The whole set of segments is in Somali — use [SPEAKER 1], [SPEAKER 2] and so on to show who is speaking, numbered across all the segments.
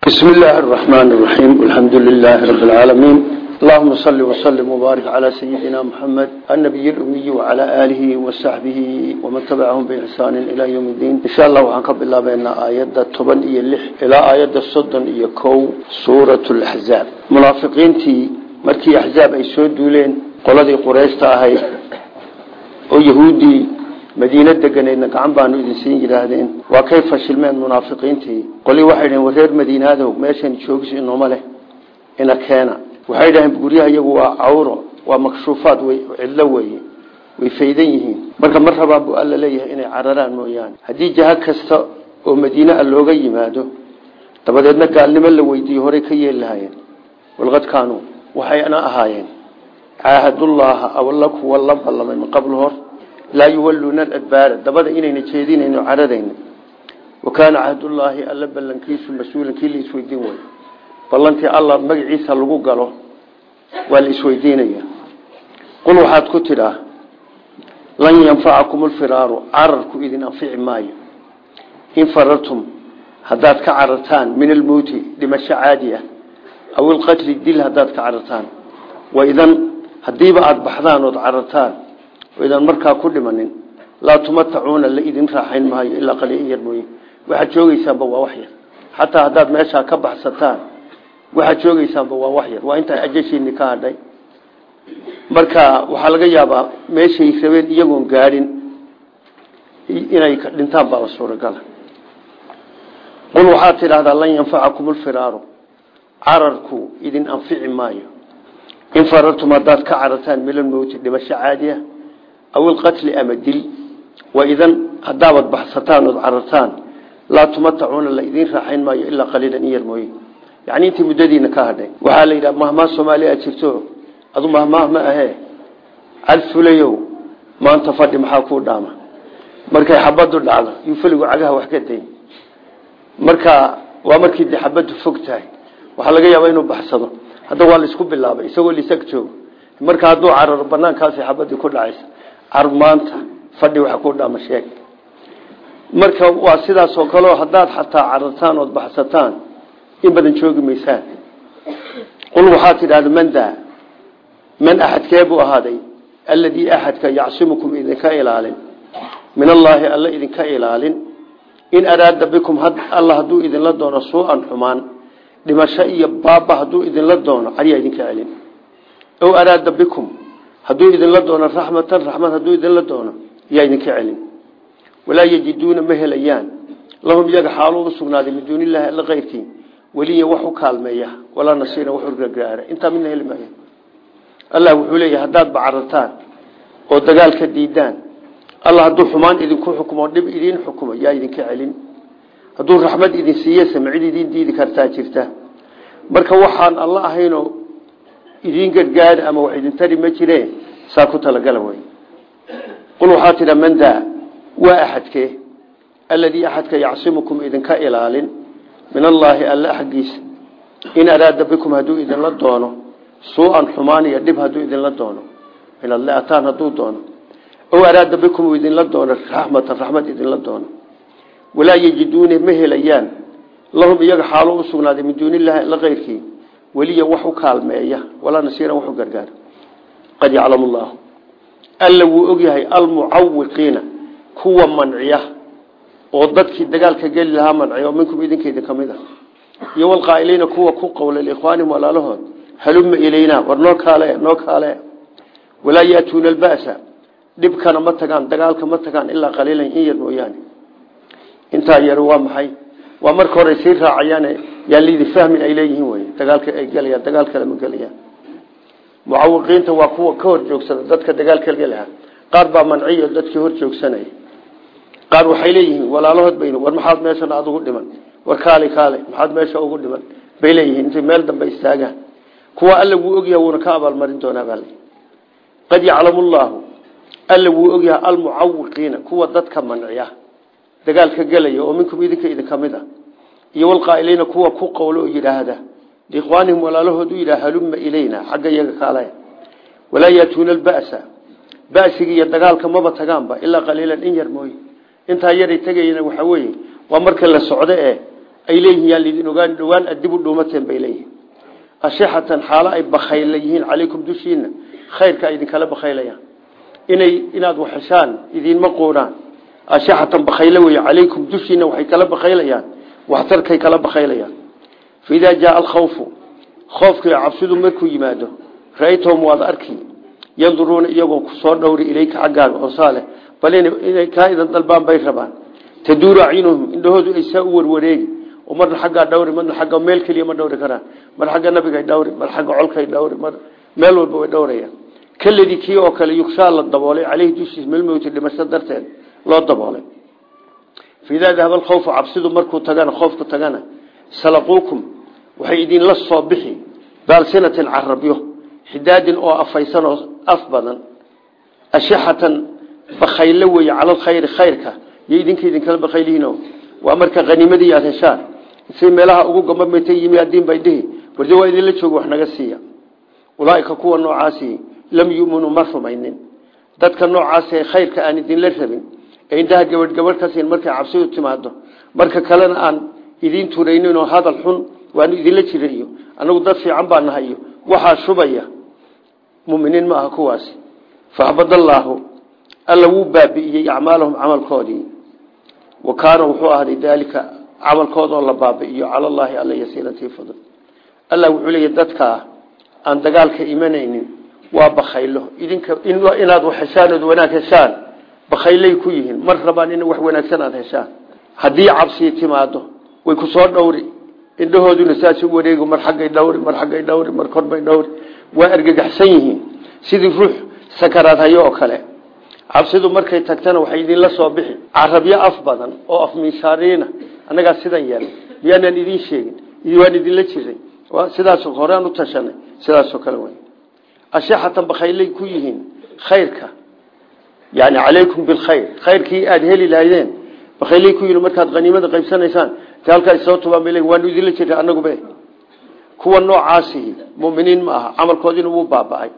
[SPEAKER 1] بسم الله الرحمن الرحيم والحمد لله رب العالمين اللهم صل وسلم وبارك على سيدنا محمد النبي الأمي وعلى آله وصحبه ومن تبعهم بإحسان إلى يوم الدين إن شاء الله وعنك بالله بأن آيات طبن إيا اللح إلى آيات الصدن إيا كو سورة الأحزاب منافقين تي مركي أحزاب أي سود دولين قولدي قريش تاهي ويهودي madiina deganeedna gacan baanu idin siin yidhaahdeen. Waa kay fashilmeen munaafiqiintii. Qoli waxay dhaheen wareer madiinaadow meeshan joogis inooma leh ina keena. Waxay dhaheen guryaha iyagu waa cawro waa makshuufaad wey cidlo weye way faydan yihiin. Marka mar rabaa buu alla leeyahay inay cararaan mooyaane. Haddii jaha kasta oo madiine a looga yimaado dabadeedna gaalnimo la weydiiye horey ka yeeli lahaayeen. Walqad kaanuu waxayna ahaayeen caahadullaaha awalla kuwa la ballamay min hor laa yuwaluuna adbaara dabada inayna jeedinayno caradayna. Wa kaana cahdullaahi alla ballankiisu mas'uulan kii la isweydiin way ballantii alla magaciisa lagu galo waa la isweydiinaya qul waxaad ku tidhaa lan yanfacakum lfiraaru cararku idin anfici maayo. In farartum haddaad ka carartaan min almowti dhimasho caadi ah aw ilqatli dil haddaad idan markaa ku dhimanin laa tumatacuuna la idin raaxayn maayo ilaa qaliin yar mooye. Waxaad joogeysaanba waa wax yar. Xataa haddaad meeshaa ka baxsataan waxaad joogeysaanba waa wax yar. Waa intaa ajashiini ka hadhay. Marka waxaa laga yaabaa meeshay rabeen iyagoon gaadhin inay dhintaan baaba suuragala. Qul waxaad tidhahdaa lan yanfacakum lfiraaru cararku idin anfici maayo. In farartum haddaad ka carartaan milalmowti dhimasho caadiya aw ilqatli ama dil waidan haddaabad baxsataan ood carartaan laa tumatacuuna la idiin raaxayn maayo ilaa qaliilan in yar mooye yani intii muddadiina ka hadhay waxaa la yidhaha mahmaa soomaaliya jirto adu mahmaah ma ahee calfulayow maanta fadhi maxaa kuu dhaama markay xabadu dhacdo yuu feligu cagaha wax ka day marka waa markii de xabadu fog tahay waxaa laga yaabaa inuu baxsado hadda waa la isku bilaabay car maanta fadhi waxa ku dhama sheeg. Marka waa sidaasoo kaleo haddaad xataa carartaan ood baxsataan in badan joogi maysaan. Qul waxaad tidhahda man daa? Man axadkee buu ahaaday? Alladii axadka yacsimukum idinka ilaalin. Min allaahi alla idinka ilaalin. In araada bikum alla hadduu idinla doono suu-an xumaan dhimasho iyo baaba hadduu idinla doono caryaa idinka celin. Ow araada bikum hadduu idinla doono raxmatan raxmad hadduu idinla doono yaa idinka celin. Walaa yajiduuna ma helayaan. Lahum iyaga xaaluu u sugnaaday min duuni illahi alla keyrkii weliya wax u kaalmeeya walaa nasiira wax u gargaara. Intaa midna heli maayo. Allah wuxuu leeyahay haddaad bacarartaan oo dagaalka diidaan allah hadduu xumaan idinku xukumo dhib idiin xukumo yaa idinka celin. Hadduu raxmad idin siiye samcid idiin diidi kartaa idiin gargaari ama wax idin tari ma jireen saa ku talagala wey qul waxaa tidha man daa? Waa axadkee? Alladii axadka yacsimukum idinka ilaalin. Min allaahi alla xaggiisa in araada bikum hadduu idinla doono suu-an xumaan iyo dhib hadduu idinla doono. Inaad le-ataan hadduu doono. Ow araada bikum uu idinla doono raxmatan raxmad idinla doono. Walaa yajiduuna ma helayaan. Lahum iyaga xaalo u sugnaaday min duuni weliya wax u kaalmeeya walaa nasiiran wax u gargaara qad yaclamu llaahu alla wuu ogyahay almucawiqiina kuwa manciya oo dadkii dagaalka geli lahaa manciya oo minkum idinkeydin ka mid a iyo walqaa'iliina kuwa ku qowlay liikhwaanihim walaalahood. Haluma ilaynaa war noo kaale noo kaale. Walaa yaatuuna alba'sa dhibkana ma tagaan dagaalka ma tagaan ilaa qaliilan in yar mooyaane. Intaa yar waa maxay yaa liidi fahmin ay leeyihiin wey dagaalka ay gelayaan dagaal kale ma gelayaan mucawiqiinta waa kuwa ka hor joogsada dadka dagaalka gelaha qaar baa manciyo dadkii hor joogsanaya qaar waxay leeyihiin walaalahood baynu war maxaad meeshan aada ugu dhiman? War kaali kaale maxaad meesha ugu dhiman? Bay leeyihiin intay meel dambe istaagaan kuwa alla wuu ogyahay wuuna ka abaalmarin doonaa baa qad yaclamu llaahu alla wuu ogyahay almucawiqiina kuwa dadka manciya. Dagaalka gelaya oo minkum idinka iyo walqaa'iliina kuwa ku qowlo oo yidhaahda. Liikhwaanihim walaalahood u yidhaha haluma ilayna xagga iyaga kaale walaa yaatuuna alba'sa. Ba'siga iyo dagaalka maba tagaanba ilaa qaliilan in yar mooye. Intaa yaray tegayana waxaa weeye waa marka la socdo ee ay leeyihiin yaan lidin ogaan dhowaan adib u dhuumateen bay leeyihiin ashixatan xaalo ay bakayla yihiin calaykum dushiina khayrka ay idinkala bakaylayaan inay inaad waxeshaan idiinma bakaylayaan waxtarkay kala bakaylayaan faidaa jaaa alkhawfu khoofkii cabsidu markuu yimaado ra'aytahum waad arki. Yanduruuna iyagoo ku soo dhowri ilayka xaggaaga oosaaleh bal inay kaa idan dalbaan bay rabaan. Taduuru acyunuhum indhahoodu ay saa u oo marna xaggaa dhawri marna agga meel keliya ma dhawri karaan. Mar xagga nabigay dhawri mar xagga colkay dhawri mar meel walba way dhawrayaan. Kaladii oo kale yugshaa la daboolay caleyhi dushiis milmowti dhimasho darteed loo daboolay faidaa dahaba alkhawfu cabsidu markuu tagana khoofku tagana salaquukum waxay idinla soo bixi baalsinatin carabyo xidaadin oo afaysan oo af badan ashixatan bakaylo weeye cala alkhayri khayrka iyo idinka idinkala bakaylihiin waa marka haniimadii aad heshaan say meelaha ugu gambamata yimi adiin bay dhihi warde waa idinla jooga wax naga siiya ulaaika kuwa noocaasi lam yuminuu ma rumaynin dadka noocaas khayrka aan idinla rabin ee indhaha gabadh gabadh ka siin markay cabsidu timaado marka kalena aan idiin turaynin oo hadal xun waanu idinla jira iyo anagu dad fiican baa nahay iyo waxaa shubaya. Muminiin ma aha kuwaasi. Faxbadallaahu alla wuu baabi'iyey acmaalahum camalkoodii. Wa kaana wuxuu ahday daalika camalkoodoo la baabi'iyo cala allaahi alla yasiirantii fadl. Allah wuxuu leeya dadkaa aan dagaalka imanaynin waa bakaylo idinka inaad wax heshaan ood wanaag bakaylay ku yihiin. Mar rabaan in wax wanaagsan aad heshaan. Haddii cabsii timaado way ku soo dhowri. Indhahooduna saas u wareegi mar xaggay dhawri mar xaggay dhawri mar korbay dhawri waa argagaxsan yihiin. Sidii ruux sakaraad hayo kale. Cabsidu markay tagtana waxay idinla soo bixi. Carabyo af badan oo af miishaariina annagaa sidan yeelay miyaanaan idiin sheegin. Waan idinla jiray. Sidaas horaan u tashanay. Sidaasoo kale wey ashixatan bakaylay ku yihiin. Khayrka yani calaykum bilkhayr khayrkii aada heli lahaydeen bakaylay ku yihiin markaad haniimada qaybsanaysaan ta halkaa soo tubaan bay le waanu idinla jiray annagube kuwa noocaasi muminiin ma aha camalkoodiina wuu baaba'ay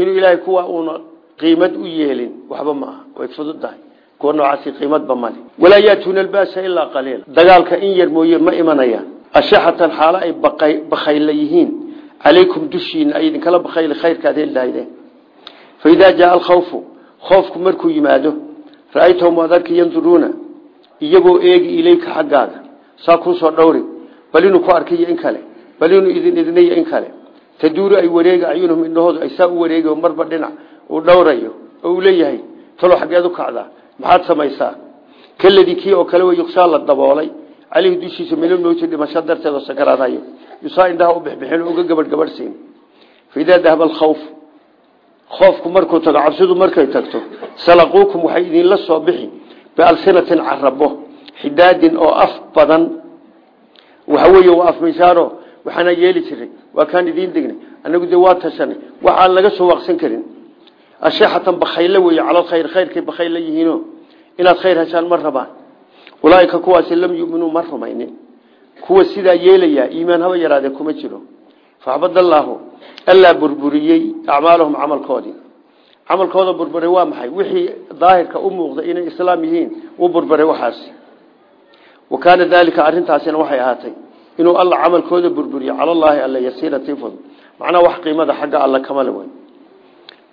[SPEAKER 1] inuu ilaahay kuwa uuna qiimad u yeelin waxba ma aha way fududahay kuwa noocaasi qiimadba male walaa yaatuuna albaasa ilaa qaliila dagaalka in yar mooye ma imanayaan ashixatan xaalo ay bakayla yihiin calaykum dushiina ay idinkala bakayli khayrkaad heli lahaydeen faidaa jaaa alkhawfu khoofku markuu yimaado ra'aytahum waad arki yanduruuna iyagoo eegi ilayka xaggaaga saa kuusoo dhowri bal inuu ku arkiyo in kale bal inuu idin idinayo in kale taduuru ay wareega acyunuhum indhahoodu ay saa u wareegi marba dhinac uu dhowrayo oo uu leeyahay talo xaggeed u kacdaa maxaad samaysaa kaladii kii oo kale wey yukshaa la daboolay caleyhi dushiisa milmowti dhimasho darteed oo alkhawf khoofku markuu tago cabsidu markay tagto salaquukum waxay idinla soo bixi bialsinatin carabo xidaadin oo af badan. Waxa weeye waa af miishaaro waxaana yeeli jiray. Waa kaan idiin degnay anagu dee waa tashanay waxaan laga soo waaqsan karin. Ashixatan bakaylo weeye calalkhayr khayrkay bakayla yihiino inaad khayr heshaan ma rabaan. Ulaaika kuwaasi lam yuminuu ma rumaynin. Kuwa sidaa yeelayaa jiro faxbadallaahu allaa burburiyey acmaalahum camalkoodii camalkooda burburay waa maxay wixii daahirka u muuqda inay islaam yihiin u burburay waxaas wa kaana daalika arrintaasina waxay ahaatay inuu alla camalkooda burburiyo calallaahi alla yasiiratii fudl macnaha wax qiimada xagga alla kamale wey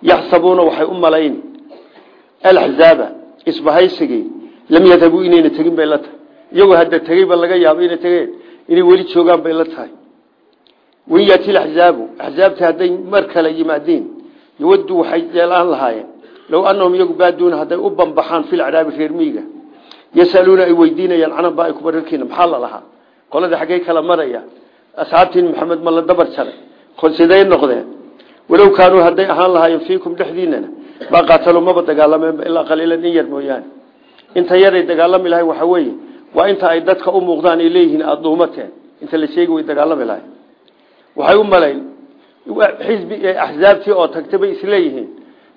[SPEAKER 1] yaxsabuuna waxay u malayn alaxzaaba isbahaysigii lam yadhabuu inayna tegin bay la tahay iyagoo hadda tegeyba laga yaabo inay tegeen inay wan yaati axzaabu axzaabta hadday mar kale yimaadiin yawaddu waxay yeelaan lahaayeen low anahum iyagu baaduuna hadday u bambaxaan filcraabi reer miiga yasaluuna ay weydiinayaan cananbaa kubararkiina maxaa la lahaa? Qolada xaggey kala maraya asxaabtiin maxamed ma la dabar jaray kol siday noqdeen? Walow kaanuu hadday ahaan lahaayeen fiikum dhexdiinana maa qaatalo maba dagaalameenba ilaa qaliilan in yar mooyaane. Inta yaray dagaalami lahay waxa weeye waa inta ay dadka u muuqdaan ay waxay u malayn. Xisbi axzaabtii oo tagtay bay isleeyihiin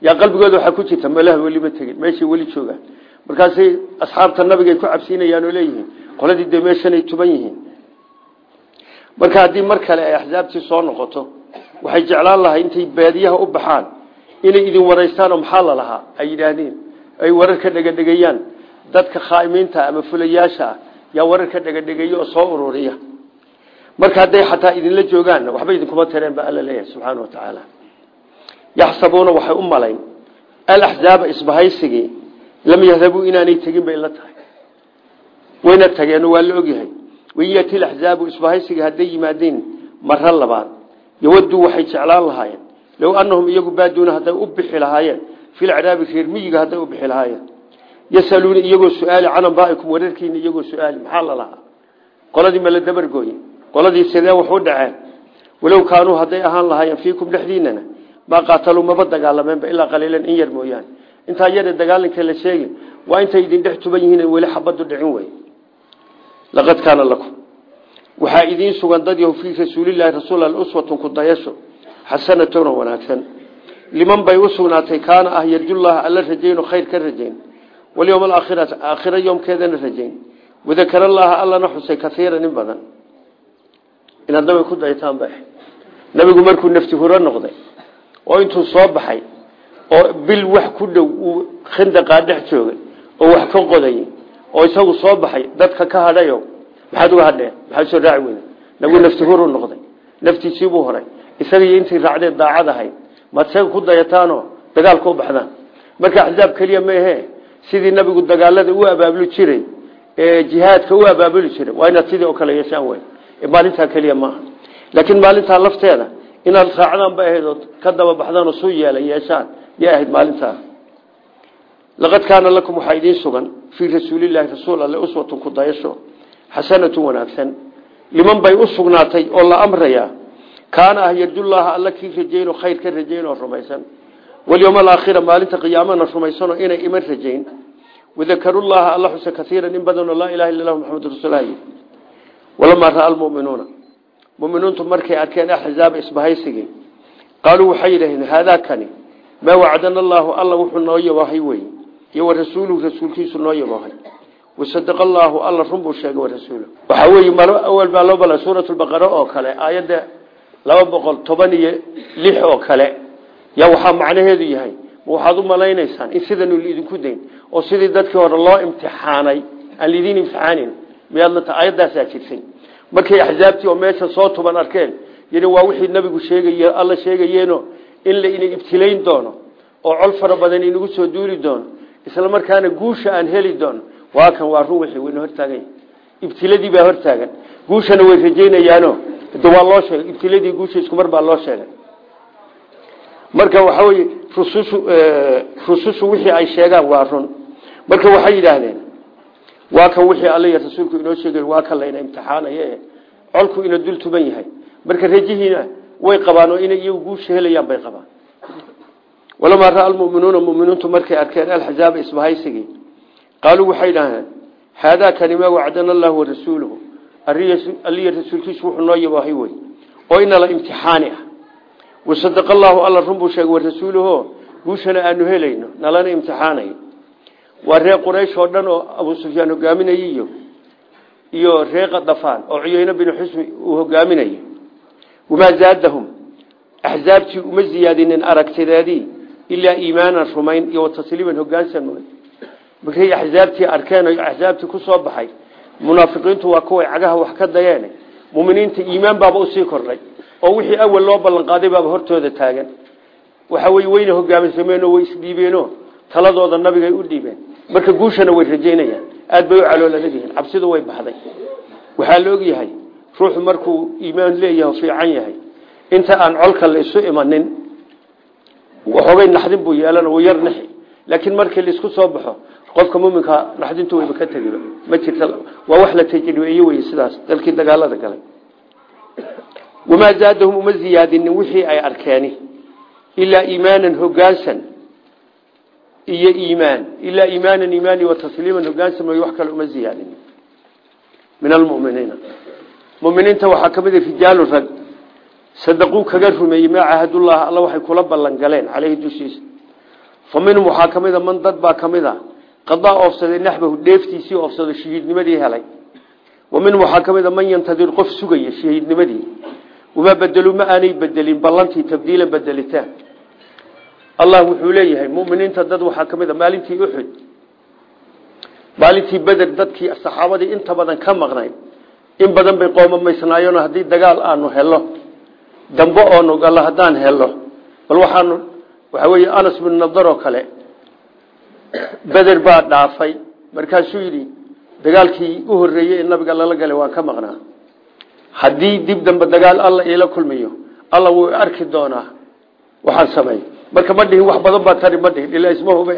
[SPEAKER 1] yaa qalbigooda waxaa ku jirta meelaha weli ma tegin meeshay weli joogaan. Markaasay asxaabta nabigay ku cabsiinayaan oo leeyihiin. Qoladii dee meeshanay tuban yihiin. Marka haddii mar kale ay axzaabtii soo noqoto waxay jeclaan lahay intay baadiyaha u baxaan inay idin waraystaan oo maxaa la ay yidhaahdeen ay warar ka dhegadhegayaan dadka khaa'imiinta ama fulayaasha ah yaa wararka dhegadhegeeya oo soo ururiya marka hadday xataa idinla joogaan waxba idinkuma tareen ba alla leeyahay subxaana wa tacaala. Yaxsabuuna waxay u malayn. Alaxzaaba isbahaysigii lam yadhabuu inaanay tegin bay la tahay. Wayna tageen waa la ogyahay. Wayati laxzaabu isbahaysigii hadday yimaadeen maro labaad. Yawaduu waxay jeclaan lahaayeen. Low anahum iyagu baaduuna hadday u bixi lahaayeen. Filcraabi reer miyiga hadday u bixi lahaayeen. Yasaluuna iyagoo su'aali can ambaa'ikum wararkiina iyagoo su'aali maxaa qoladii ma la dabargooye qoladii sidee wax u dhaceen walow kaanuu hadday ahaan lahaayeen fiikum dhexdiinana maa qaataluu maba dagaalameenba ilaa qaliilan in yar mooyaane. Intaa yare dagaalanka la sheegi waa intay idin dhex tuban yihiin weli xabadu dhicin wey laqad kaana lakum. Waxaa idiin sugan dad yahu fii rasuulilaahi rasuul uswatun ku dayasho xasanatona wanaagsan. Liman bay u kaana ah yarjullaha alla rajayno khayr ka rajayn. Walyowma alaakhirati aakhira yoomkeedana rajayn. Wadakarallaha allana xusay kaiiran in badan inaad nabiga ku dayataan ba nabigu markuu nafti huro noqday oo intuu soo baxay oo bil wax ku dhow uu khandaqaa dhex joogay oo wax ka qodayay oo isagu soo baxay dadka ka hadhayo maxaad uga hadheen maxaad soo raaci weyda nabigu nafti huruu noqday. Naftiisiibuu horay. Isagiiyo intii raacdeen daacad ahayd ku dayataanoo dagaalka u baxdaan? Marka axzaab keliya maehe sidii nabigu dagaalada u abaabuli jiray ee jihaadka u abaabuli jiray waa inaad sidii oo kale yeeshaan wey maalintaa keliya maaha laakiin maalintaa lafteeda inaad raacdaan bay ahayd oo ka daba baxdaan oo suu yeela yeeshaan yay ahayd maalintaa laqad kaana lakum waxaa idiin sugan fii rasuulilahi rasuul uswatun ku dayasho xasanatun wanaagsan. Liman bay u sugnaatay oo la amrayaa kaana ah yarjullaha alla kii rajayn oo khayr ka rajayn oo rumaysan. Walyowma alaakhira maalinta qiyaamana rumaysanoo inay iman rajayn. Wadakarullaha alla xusa kaiiran in badanoo laa ilaha illa lahu rasuulahy walamaa ra'a almuminuuna muminiintu markay arkeen axzaaba isbahaysigii qaaluu waxay yidhahdeen haadaakani maa wacdana allaahu alla wuxuu noo yabahay wey iyo wa rasuuluhu rasuulkiisu noo yabahay wasadaqa allaahu alla run buu sheegay warasuulu waxaa weeye malo awal baa loo bala suurat lbaqara oo kale aayadda laba boqol toban iyo lix oo kale yaa waxaa macnaheedu yahay waxaad u malaynaysaan in sidanu laidinku dayn oo sidii miyaadna ta aayaddaasaa jirtay. Markay axzaabtii oo meesha soo tuban arkeen yidhi waa wixii nabigu sheegay alla sheegayeeno in la ina ibtilayn doono oo col fara badan inagu soo duuli doono isla markaana guusha aan heli doono. Waa kan waa run wixii wayna hortaagan ibtiladii baa hortaagan. Guushana way rajaynayaano. De waa loo sheegay ibtiladii guusha iskumar baa loo sheegay. Marka waxa weye rusushu rusushu wixii ay sheegaan waa run. Marka waxay yidhaahdeen waa kan wixii alla rasuulku inoo sheegay waa kan layna imtixaanaye colku ina dul tuban yahay. Marka rajihiina way qabaan oo inay iyagu guusha helayaan bay qabaan. Walamaa ra'a almu'minuuna mu'miniintu markay arkeen alxazaaba isbahaysigii. Qaaluu waxay idhaaheen haadaa kani maa wacdana allahu warasuuluhu alliya rasuulkiisu wuxuu noo yabahay wey oo inala imtixaani ah. Wasadaqa allaahu alla run buu sheegay warasuuluhu guushana aanu helayno nalana imtixaanayo waa reer quraysh oo dhan oo abu sufyaan hogaaminayay iyo reer qadafaan oo cuyeyne binu xusmi uu hogaaminayo wamaa zaadahum? Axzaabtii uma ziyaadinin aragtideedii ilaa iimaanan rumayn iyo watasliiman hogaansan mooy markay axzaabtii arkeen o axzaabtii ku soo baxay munaafiqiintu waa kuway cagaha wax ka dayeen muminiinta iimaan baaba u sii kordhay oo wixii awal loo ballan qaaday baaba hortooda taagan. Waxa wey wayna hogaaminsameen oo way isdhiibeenoo taladooda nabigay u dhiibeen marka guushana way rajaynayaan. Aad bay u calooladayihiin cabsidu way baxday. Waxaa la ogyahay ruuxu markuu iimaan leeyahay fiican yahay inta aan colka la isu imanin waxoogay naxdin buu yeelan uu yar nixi laakiin markii la isku soo baxo qofka muminka naxdintu wayba ka tegiba ma jirta waa wax la tajribeeye wey sidaas dalkii dagaalada galay. Wamaa zaadahum uma ziyaadinin wixii ay arkeeni ilaa iimaanan hogaansan iyo iimaan. Ilaa iimaanan iimaani wa tasliiman hogaansan mooy wax kale uma ziyaadinin min almuminiina muminiinta waxaa ka mid a rijaalu rag. Sadaquu kaga rumeeyey maa caahadullah alla waxay kula ballan galeen caleyhi dushiisa. Fa minhum waxaa ka mid a man dad baa ka mid a qadaa oofsaday naxbahu dheeftiisii oofsado shahiidnimadii helay. Wa minhum waxaa ka mid a man yantadir qof sugaya shahiidnimadii. Wamaa bedeluu ma aanay bedelin ballantii tabdiilan bedelitaan allah wuxuu leeyahay muminiinta dad waxaa ka mid a maalintii uxud maalintii beder dadkii saxaabadii inta badan ka maqnayd in badan bay qoomamaysnaayeen haddii dagaal aanu helo dambe oonu gallo haddaan helo bal waxaanu waxa weeye anas bin nadar oo kale beder baa dhaafay. Markaasuu yidhi dagaalkii u horreeyey ee nabiga lala galay waan ka maqnaa. Haddii dib dambe dagaal alla iila kulmiyo alla wuu arki doonaa marka ma wax badan baa tari ma dhihin ilaa isma hube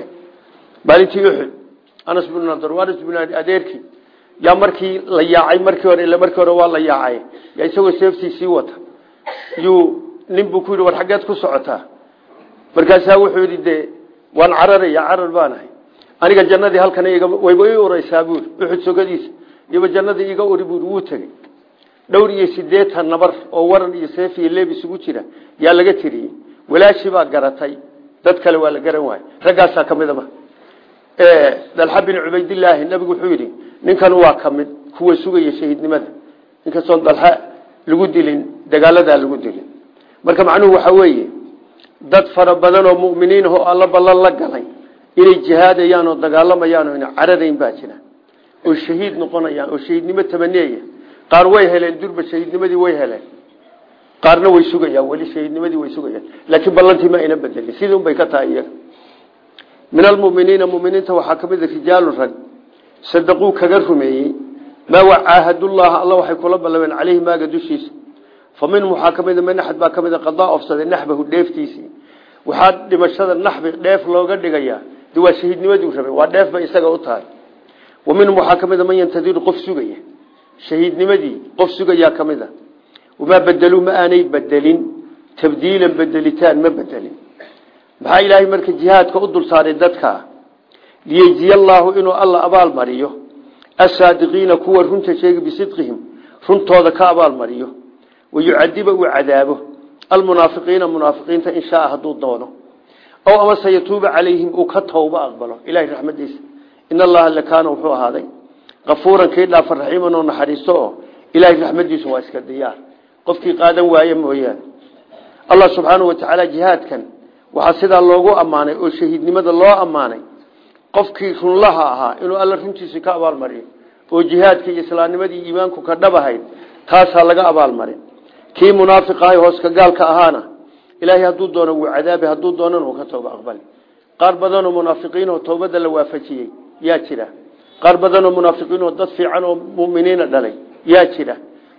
[SPEAKER 1] maalintii uxud anas bin nadar anas bin adeerkii yaa markii la yaacay markii hore ila markii hore waa la yaacay. Yaa isagoo seeftii sii wata. Yuu nin ku war xaggeed ku socotaa markaasaa wuxuu yidhi dee waan cararaya carar baanahay aniga jannadii halkan wayba ii uraysaa buuri uxud sogadiisa iyoba jannadii iga uri buuri wuu dhowr iyo sideetan nabar oo waran iyo seef iyo leeb jira yaa laga tiriyey walaashii baa garatay. Dad kale waa la garan waayey. Raggaasaa ka midaba dalxa bin cubaydilaahi nabigu wuxuu yidhi ninkan waa ka mid kuwa sugaya shahiidnimada. Ninkastoon dalxa lagu dilin dagaaladaa lagu dilin. Marka macnuhu waxaa weeye dad fara badan oo muminiin oo alla ballan la galay inay jihaadayaan oo dagaalamayaan oo ina cararayn baa jira. Oo shahiid noqonayaan oo shahiidnimo tabaneeya qaar way heleen durba shahiidnimadii way heleen qaarna way sugayaan weli shahiidnimadii way sugayaan laakiin ballantii ma ayna bedelin sidii unbay ka tahay iyaga. Min almuminiina muminiinta waxaa ka mid a rijaalun rag. Sadaquu kaga rumeeyey. Maa wacaahadullaha alla waxay kula ballameen caleyhi maaga dushiisa. Fa minhum waxaa ka mid man axad baa ka mid a qadaa ofsaday naxbahu dheeftiisii waxaa dhimashada naxbi dheef looga dhigayaa. De waa rabay waa dheef bay isaga u tahay. Wa minhum a man yantadiru qof sugaya shahiidnimadii qof sugayaa ka a wamaa bedeluu ma aanay bedelin tabdiilan bedelitaan ma bedelin maxaa ilaahay marka jihaadka u dul saaray dadka liyejziya allaahu inuu alla abaal mariyo asaadiqiina kuwa runta sheegi bisidqihim runtooda ka abaal mariyo wayucadiba uu cadaabo almunaafiqiina munaafiqiinta in shaa hadduu doono ow amase yatuuba calayhim uu ka towba aqbalo ilahay raxmadiisa in allaha lakaana wuxuu ahaaday kafuuran kii dhaafa raxiiman oo naxariisto oo ilaahay waa iska diyaar qofkii qaadan waaye mooyaane. Allah subxaanau watacaala jihaadkan waxaa sidaa loogu ammaanay oo shahiidnimada loo ammaanay. Qofkii runlaha ahaa inuu alla runtiisa ka abaalmariyo oo jihaadkii iyo iimaanku ka dhabahayd taasaa laga abaalmarin. Kii munaafiqahay hooska gaalka ahaana ilaahay hadduu doono wuu cadaabi hadduu doonana uu ka tooba aqbali. Qaar badanoo munaafiqiin oo toobada la waafajiyey yaa jira. Qaar badanoo munaafiqiin oo dad fiican oo muminiina dhalay yaa jira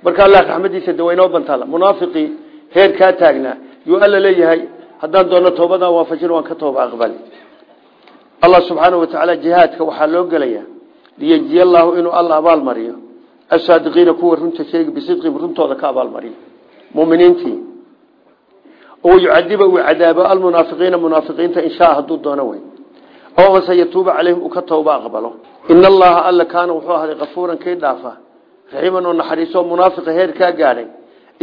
[SPEAKER 1] marka allah raxmadiisa de waynoo bantaala munaafiqii heer kaa taagnaa yuu alla leeyahay haddaan doono toobadan waafajin waan ka tooba aqbali. Allah subxaana watacaala jihaadka waxaa loo gelaya liyejiya allaahu inuu alla abaal mariyo. Asaadiqiina kuwa runta sheegi bisidqihim runtooda ka abaalmariyo muminiintii oo yucadiba uu cadaabo almunaafiqiina munaafiqiinta in shaa hadduu doono wey oo mase yatuuba calayhim ka tooba aqbalo. In allaha alla kaana wuxuu ahday kafuuran kii dhaafa raxiiman oo naxariiso munaafiqa heer kaa gaadhay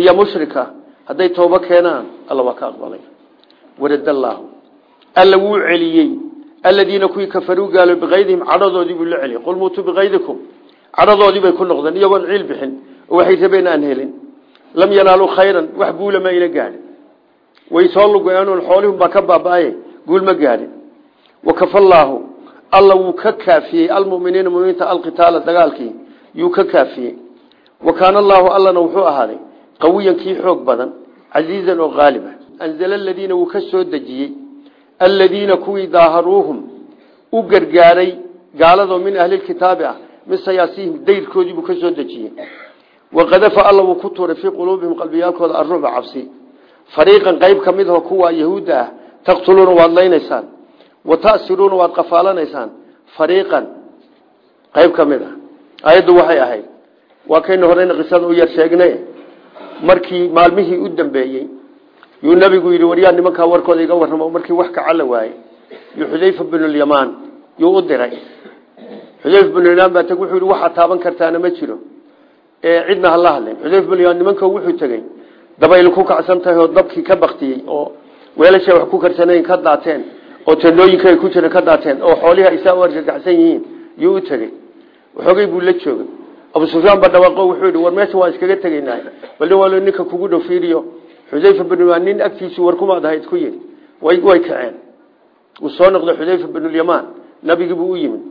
[SPEAKER 1] iyo mushrika hadday toobo keenaan alla waa ka aqbalay. Warad allaahu. Alla wuu celiyey. Aladiina kuwii kafaruu gaalo bikaydihim cadhadoodii buu la celiyey. Qul muutuu bikaydikum cadhadoodii bay ku noqdeen iyagoon ciil bixin waxay rabeen aan helin. Lam yanaaluu khayran wax guula ma ayna gaadhin. Way soo lugeenoon xoolihun baa ka baaba-aye guul ma gaadhin. Wakafa allaahu alla wuu ka kaafiyey almuminiina muminiinta alqitaala dagaalkii yuu ka kaafiyey. Wa kaana allaahu allana wuxuu ahaaday qawiyan kii xoog badan casiizan oo qaaliba anzala aladiina wuu ka soo dejiyey aladiina kuwii daaharuuhum u gargaaray gaaladoo min ahlilkitaabi ah min sayaasihim dayrkoodii buu ka soo dejiyey. Waqadafa alla wuu ku tuuray fii quluubihim qalbiyaalkooda arucba cabsi. Fariiqan qayb ka mid aho kuwa yahuudda ah taqtuluuna waad laynaysaan. Wa ta'siruuna waad qafaalanaysaan. Fariiqan qayb ka mid ah ayaddu waxay ahayd. Waa kaynu horeyna qisada u yar sheegnay. Markii maalmihii u dambeeyey yuu nabigu yidhi waryaa nimankaa warkooda iga warramo? Markii wax kaca la waayey yuu xudayfa binulyamaan yuu u diray. Xudayfa binulyamaan baa tag wuxuu yidhi taaban kartaana ma jiro. Ee cidna hala hadlen xudayfa binulyamaan nimanka wuxuu tegey dabayl ku kacsan oo dabkii ka baktiyey oo weelasha wax ku karsanayn ka daateen oo tendooyinka ay ku jireen ka daateen oo xoolihi ay saa u argagacsan yihiin yuu u tegey waxoogay buu la joogay. Abu sufyaan ba dhawaaqo wuxuu yidhi war meesha waan iskaga tegaynaa. Bal nin walo ninka kugu dhow fiiriyo. Xudayfa binulyamaan nin agtiisu warkumaad ahayd ku yidhi way way kaceen. Uu soo noqday xudayfa binulyamaan nabigii buu yimid.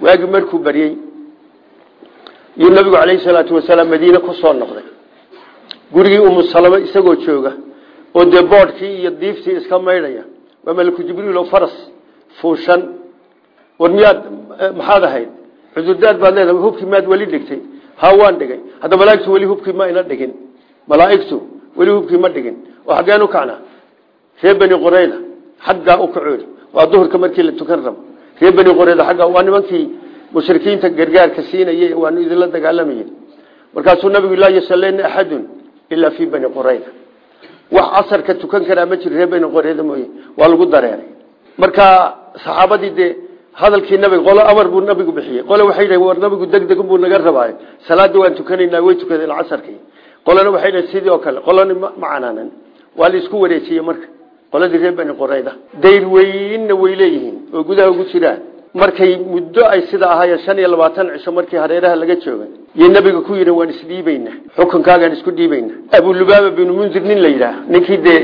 [SPEAKER 1] Waagii markuu baryey yuu nabigu calayhi salaatu wasalaam madiine ku soo noqday. Gurigii umu salame isagoo jooga oo dee iyo diiftii iska maydhaya waa maliku jibriil oo faras fuushan. War miyaad maxaad ahayd cudurdaad baad leedahay hubkii maad weli dhigtay. Ha dhigay. Hadda malaaigtu weli hubkii ma ina dhigin. Malaaigtu weli hubkii ma dhigin. Oo xaggeen u kacnaa reer beni qoreyda xaggaa u waa duhurka markii la tukan rabo. Reer qoreyda agga waa nimankii mushrikiinta gargaarka siinayay waanu idinla dagaalamayey markaasuu nabigu laa yasalena axadun ilaa fii beni qoreyda wax casarka tukan karaa ma jiro reer qoreyda mooye. Waa lagu dareeray. Marka saxaabadii hadalkii nabiga qolo amar buu nabigu bixiyey. Qole waxay dhaheen war nabigu degdeg buu naga rabaayo salaada waan tukanaynaa way tukadeen casarkii qolena waxay dhaheen sidii oo kale qoloni ma canaanan. Waa la isku wareejiyey marka. Qoladii reer beni qoreyda dayr weynna way leeyihiin oo gudaha ugu jiraan. Markay muddo ay sida ahaayeen shan iyo labaatan cisho markii hareeraha laga joogay iyo nabiga ku yidhi waan isdhiibaynaa xukunkaagaan isku dhiibaynaa. Abulubaaba binu mundir nin la yidhaah ninkii dee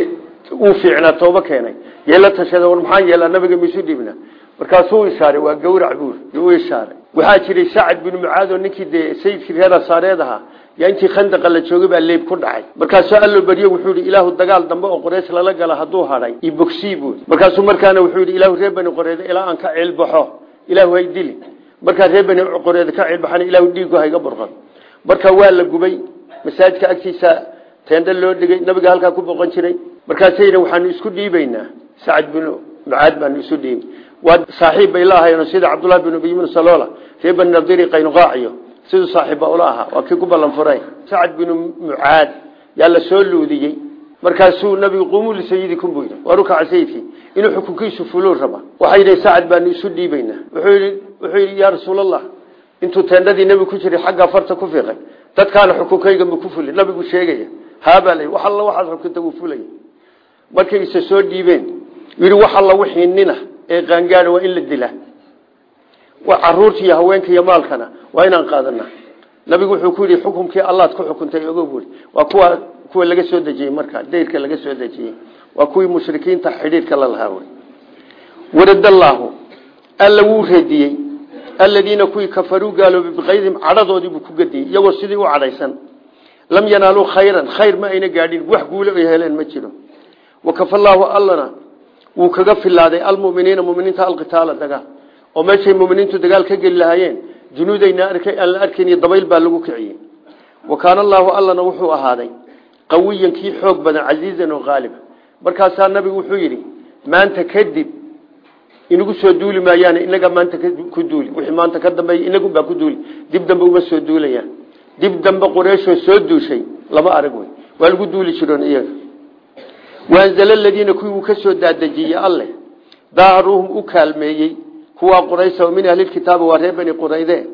[SPEAKER 1] uu fiicnaa tooba keenay. Yeela tashada war maxaan yeelaa nabiga maisu dhiibnaa markaasuu ishaaray waa gawrac buur ishaaray. Waxaa jiray sacad binu mucaad oo ninkii dee sayidkii reer asaareed ahaa yaa la joogay baa leeb ku dhacay. Markaasuu allo baryo wuxuu yidhi ilaahu dagaal dambe oo qoreys lala gala hadduu hadhay iyo bogsii buuri markaasuu markaana wuxuu yidhi ilaahu reer bani qoreeda aan ka ceelbaxo ilaahu hay dili. Markaa reer bani ka ceelbaxana ilaahu dhiigu hayga burqan. Marka waa la gubay masaajidka agtiisa teendhe loo dhigay nabiga halkaa ku boqon jiray. Markaasay yidhi waxaanu isku dhiibaynaa. Sacad binu mucaad baanu isu dhiibay waa saaxiib bay la ahaayeen sida cabdullahi binu ubiy bnu saloola reer bani nadiri qaynuqaaciyo siduu saaxiibba ula ahaa waa kii ku ballan furay. Sacad binu mucaad yaa la soo luudiyey. Markaasuu nabigu qumuu lisayidikum buu yidhi waa rukaca sayidkii inuu xukunkiisu fuluu raba. Waxay yidhi sacad baanu isu dhiibaynaa. Wuxuu yidhi yaa rasuulallah intuu teendhadii nebigu ku jiray xaggaa farta ku fiiqay dadkaana xukunkayga ma ku fuli. Nabigu ee qaangaada waa in la dilaa. Caruurta iyo haweenka iyo maalkana waa inaan qaadanaa nabigu wuxuu ku yidhi xukumkii allaad ku xukuntay ogo buuri. Waa kuwa kuwa laga soo dejiyey markaa dayrka laga soo dejiyey. Waa kuwii mushrikiinta xidhiirka la lahaa wey. Waradallaahu alla wuu reediyey aladiina kuwii kafaruu gaaloobay cadhadoodiibuu ku gadiyey iyagoo sidii u cadhaysan. Lam yanaaluu khayran khayr ma ayna gaadhin wax guulo ay heleen ma jiro. Wakafallaahu allana wuu kaga filaaday almuminiina muminiinta alqitaala dagaal. oo meeshay muminiintu dagaal ka geli lahaayeen junuudayna aan la arkayn dabayl baa lagu kiciyey. Wa kaana allana wuxuu ahaaday qawiyan kii xoog badan casiizan oo qaaliba markaasaa nabigu wuxuu yidhi maanta kadib inagu soo duuli maayaan inaga maanta ku duuli. Wixii maanta ka dambeeya inagunbaa ku duuli. Dib dambe uma soo duulayaan. Dib dambe qureeshoo soo duushay lama arag wey waa lagu duuli jiroon iyaga waanzala aladiina kuwii uu ka soo daadejiyey alleh. Daaruhum u kaalmeeyey. Kuwaa quraysa min ahlilkitaaba waa reer bani qurayde.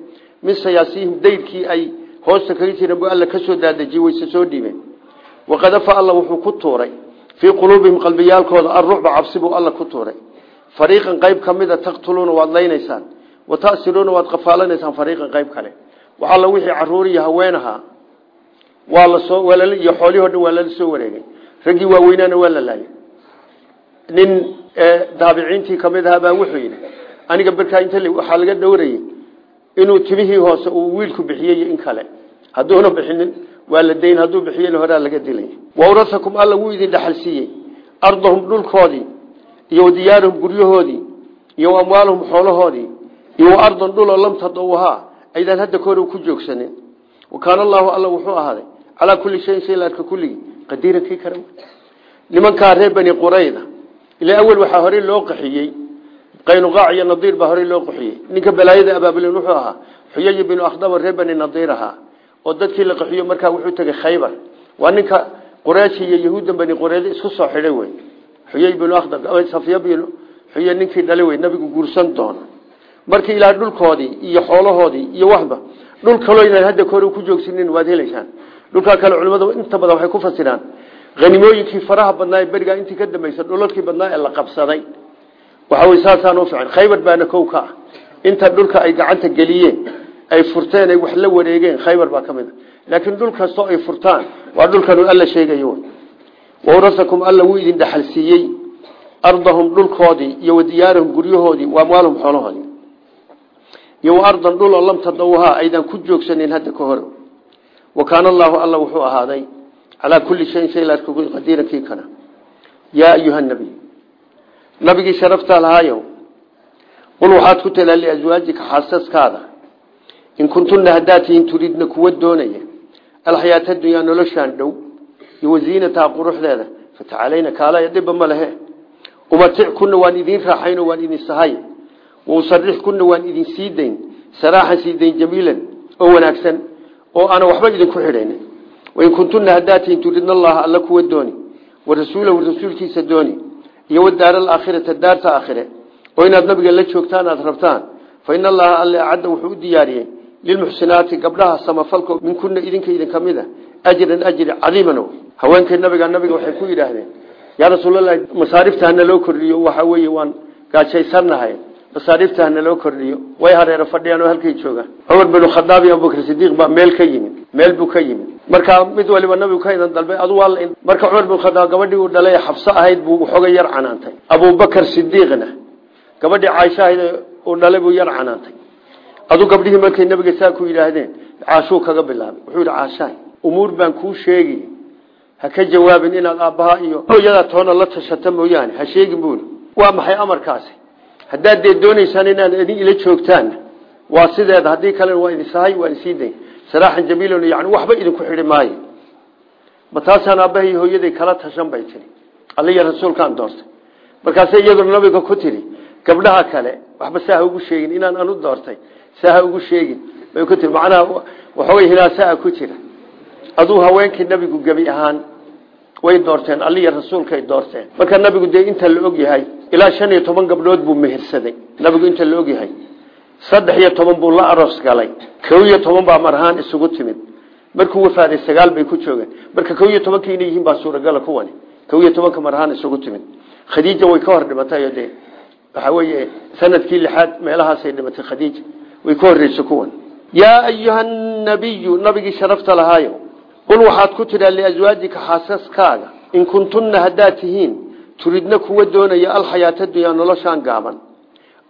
[SPEAKER 1] Min sayaasihim dayrkii ay hoosta kaga jireen buu alla ka soo daadejiyey wayse soo dhiibeen. Waqadafa alla wuxuu ku tuuray. Fii quluubihim qalbiyaalkooda alrucba cabsi buu alla ku tuuray. Fariiqan qayb ka mida taqtuluuna waad laynaysaan. Wa tasiruuna waad qafaalanaysaan fariiqan qayb kale raggii waaweynaana waa la laayay. Nin daabiciintii ka mid ahaa baa wuxuu yidhi aniga barkaa inta waxaa laga dhowrayay inuu timihii hoose uu wiilku bixiyey in kale. Hadduuna bixinin waa la dayn hadduu bixiyena horaa laga dilay. Wawrasakum alla wuu idin dhaxal siiyey. Ardahum dhulkoodii iyo diyaarahum guryahoodii iyo amwaalahum xoolahoodii iyo ardan dhuloo lam tadawhaa aydaan hadda kahor ku joogsanin. Wa kaana allaahu alla wuxuu ahaaday calaa kulli shayin shay la arka kulligii qadiiran kii kara. Nimankaa reer bani qurayda ilaa awel waxaa horey loo qaxiyey qaynuqaac iyo nadiir baa horey loo qaxiyey. Ninka balaayada abaabulin wuxuu ahaa xuyay binu akhdaba reer bani nadiir oo dadkii la qaxiyo markaa wuxuu tegay khaybar. Waa ninka qurayshi iyo yahuudda bani qurayda isku soo xidhay wey xuyay binu akhdab safiya binu xuye ninkii dhalay wey nabigu guursan doono markii ilaa dhulkoodii iyo xoolahoodii iyo waxba dhul kaloo inaan hadda kahor ku joogsinin waad helaysaan dhulkaa kale culimadu inta badan waxay ku fasiraan hanimooyinkii faraha badnaa berigaa intii ka dambaysa dhulalkii badnaa ee la qabsaday. Waxa wey saasaan u fiican khaybar baana kow ah. Inta dhulka ay gacanta geliyeen ay furteen ay wax la wareegeen khaybar baa ka mid a laakiin dhul kastoo ay furtaan waa dhulkanu alla sheegayo wawrasakum alla wuu idin dhaxal siiyey. Ardahum iyo wadiyaarahum guryahoodii wa amwaalahum xoolahoodii. Iyo ardan dhul oo lam tadawhaa aydan ku joogsanin hadda ka hore wa kaana allaahu alla wuxuu ahaaday calaa kulli shayin shay la arko qadiiran kii kana. Yaa ayuha nabiy nabigii sharaftaa lahaayo qul waxaad ku talaa liaswaajika xaasaskaada. In kuntunna haddaad tihiin turidna kuwa doonaya alxayaata dunyaa noloshaan dhow iyo wasiinataha quruxdeeda fatacalayna kaalaya dhiba ma lehe umatic kuna waan idiin raaxayno waan idin sahay. Wausarix kuna waan idin sii dayn saraaxan sii dayn jamiilan oo wanaagsan oo aana waxba idinku xidhayn wain kuntunna haddaad tihiin turidna allaha alla kuwa dooni wa rasuulahu rasuulkiisa dooni iyo wadaara alaakhirata daarta aakhire. Oo inaad nabiga la joogtaan aad rabtaan fa ina allaha alle acadda wuxuu u diyaariyey lilmuxsinaati gabdhaha min kuna idinka idinka mid a ajran ajri cadiiman haweenkay nabiga nabiga waxay ku yidhaahdeen yaa rasuulalahi masaarifta hana loo kordhiyo waxa weeye waan masaarifta hana loo kordhiyo. Way hareero fadhiyaan oo halkay joogaan. Cumar binu khadaab iyo abubakr sidiiq baa meel ka yimid. Meel buu ka yimid. Marka mid waliba nabigu ka idan dalbay adu waa marka cumar binu khadaab gabadhii uu dhalay xabso ahayd buu waxooga yar canaantay. Abubakar sidiiqna gabadhii caaisha ahayd uu dhalay buu yar canaantay. Adu gabdhihii markay nabiga saa ku yidhaahdeen kaga bilaabay. Wuxuu yidhi caashaay umuur baan kuu sheegi ha ka jawaabin inaad aabbaha iyo hooyadaa toona la tashata mooyaane. Ha sheegin buuli waa maxay amarkaasi haddaad dee doonaysaan inaad idin ila joogtaan waa sideeda haddii kalena waa idin sahay waa idin sii dayn saraaxan jamiilon yani waxba idinku xidhi maayo. Ma taasaan hooyaday kala tashan bay tiri. Alliya rasuulkaan doortay. Markaasay iyaduna nabiga ku tiri gabdhaha kale waxba saa ha ugu sheegin inaan anu doortay. Saa ugu sheegin. Bay ku tiri macnaha waxoogay hinaasaa ku jira. Aduu haweenkii nabigu gebi ahaan way doorteen alliya rasuulkay doorteen. Marka nabigu dee la og yahay ilaa shan iyo toban gabdhood buu mehersaday. Nabigu inta la og yahay saddex iyo toban buu la aroos galay. Kow iyo toban baa mar ahaan isugu timid. Markuu wafaaday sagaal bay ku joogeen. Marka kow iyo tobankii inay baa suuragala kuwani kow iyo tobanka mar ahaan isugu timid. Khadiija way ka hor dhimatay dee waxa weeye sannadkii lixaad meelahaasay dhimatay khadiija. Way ka horreysay kuwan yaa ayuha nabiyu nabigii sharafta lahaayo qul waxaad ku tidhaa liaswaajika xaasaskaaga in kuntunna haddaad turidna kuwa doonaya alxayaata dunyaa noloshaan gaaban.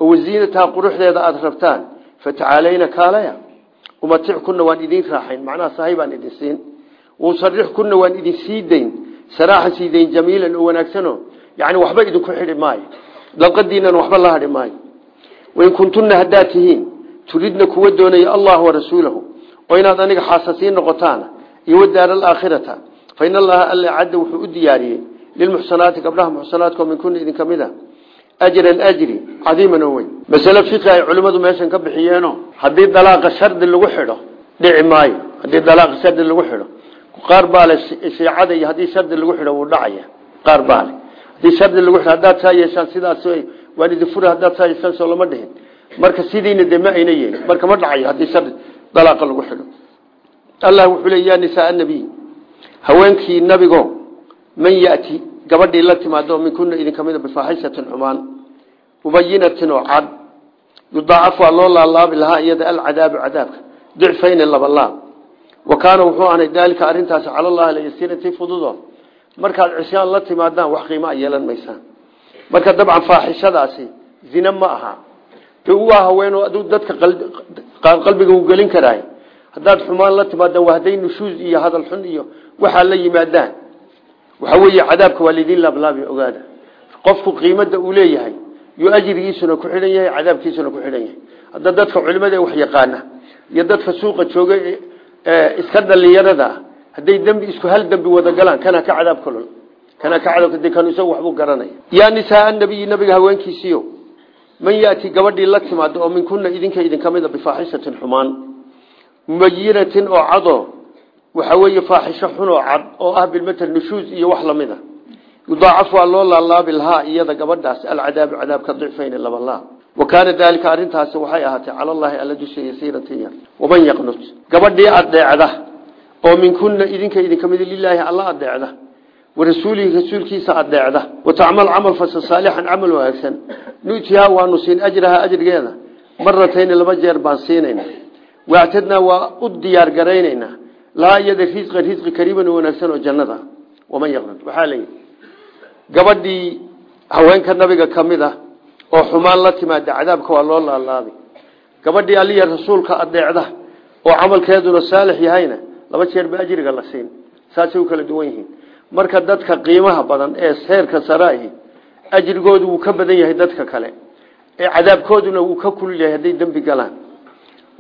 [SPEAKER 1] Oo wasiinataha quruxdeeda aada rabtaan fatacaalayna kaalaya. Umatic kuna waan idiin raaxayn macnaha sahay baan idin siin. Usarix kuna waan idin sii dayn saraaxan sii dayn jamiilan oo wanaagsano yani waxba idinku xidhi maayo. Dalqadiinan waxba la hadhi maayo. Wain kuntunna haddaad tihiin turidna kuwa doonaya allah warasuulahu oo inaad aniga xaasasiin noqotaana iyo wadaara alaakhirata fa in allaha alla cadda wuxuu u diyaariyey lilmuxsanaati gabdhaha muxsanaadka oo min kuna idin ka mid a ajran ajri cadiiman oo weyn masale fiqi ay culimmadu meeshan ka bixiyeeno haddii dalaaqa shardi lagu xidho dhici maayo haddii dalaaqa shardi lagu xidho qaar baa le shiicada iyo haddii shardi lagu xidho wuu dhacaya qaar baa le haddii shardi lagu xidho haddaad saa yeeshaan sidaas waan idin furi haddaad saa yeeshaan soo lama dhihin marka sidiina dee ma gabadhii la timaado min kuna idinka mida bifaaxishatin xumaan mubayinatin oo cad yudaacaf waa loo laalaabi lahaa iyada alcadaabu cadaabka dicfayni laba laab. Wa kaana wuxuu ahnay daalika arrintaasi cala allahi layasiiranti fududo. Markaad cisyaan la timaadaan wax qiimo a yeelan maysaan. Marka dabcan faaxishadaasi zine ma aha. De waa haweenoo aduu dadka qalbiga u gelin karaay haddaad xumaan la timaadaan waa hadday nushuus iyo hadal xun iyo waxaa la yimaadaan waxa weeye cadaabka waa laydin laablaabi ogaada. Qofku qiimada uu leeyahay yuu ajrigiisuna ku xidhan yahay cadaabkiisuna ku xidhan yahay. Hadda dadka culimada wax yaqaana iyo dadka suuqa jooga iska dhalinyarada hadday dembi isku hal dembi wada galaan kana ka cadaab kulol kana ka cadaab de kan isagu waxbuu garanaya. Yaa nisaa nabiyi nabiga haweenkiisiyo man yaati gabadhii la timaado oo min kuna idinka idinka mida bifaaxishatin xumaan mubayinatin oo cado waxa weeye faaxisho xun oo cad oo ah bilmatal nushuus iyo wax la mid a yudaacaf waa loo laalaabi lahaa iyada gabadhaas alcadaabu cadaabka dicfayni laba laab wa kaana daalika arrintaasi waxay ahaatay cala allahi alla dusha yasiirantaya waman yaqnut gabadhii adeecda oo min kuna idinka idinka mid lilaahi alla adeecda warasuulihi rasuulkiisa adeecda watacmal camal fasa saalixan camal wanaagsan. Nutihaa waanu siin ajraha ajrigeeda. Maratayni laba jeer baan siinayna wactadnaa waa u diyaar garaynaynaa lahaa iyada risqan risqi kariiman oo wanaagsan oo jannada. Waman yaqnut waxaa layidhi gabadhii haweenka nabiga ka mid ah oo xumaan la timaada cadaabka waa loo laalaabay gabadhii aliya rasuulka adeecda oo camalkeeduna saalix yahayna laba jeer ba ajriga la siin. Saasay u kala duwan yihiin. Marka dadka qiimaha badan ee seerka saraahi ajrigoodu wuu ka badan yahay dadka kale. Ee cadaabkooduna wuu ka kulul yahay hadday galaan.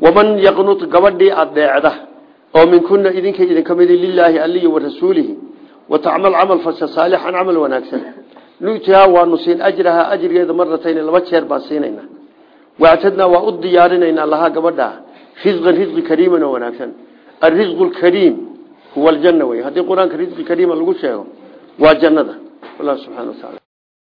[SPEAKER 1] Waman yaqnut gabadhii adeecda oo minkuna idinka idinka midi lilaahi aliyi wa rasuulihi watacmal camal fasha saalixan camal wanaagsan. Nutihaa waanu siin ajrahaa ajrigeeda maratayn laba jeer baan siinayna wactadnaa waa u diyaarinaynaa lahaa gabadha. Risqan risqi kariiman oo wanaagsan. Alrisqu lkariim huwa aljanna wey haddii qur'aanka risqi kariima lagu sheego waa jannada. Wallah subxana wa taala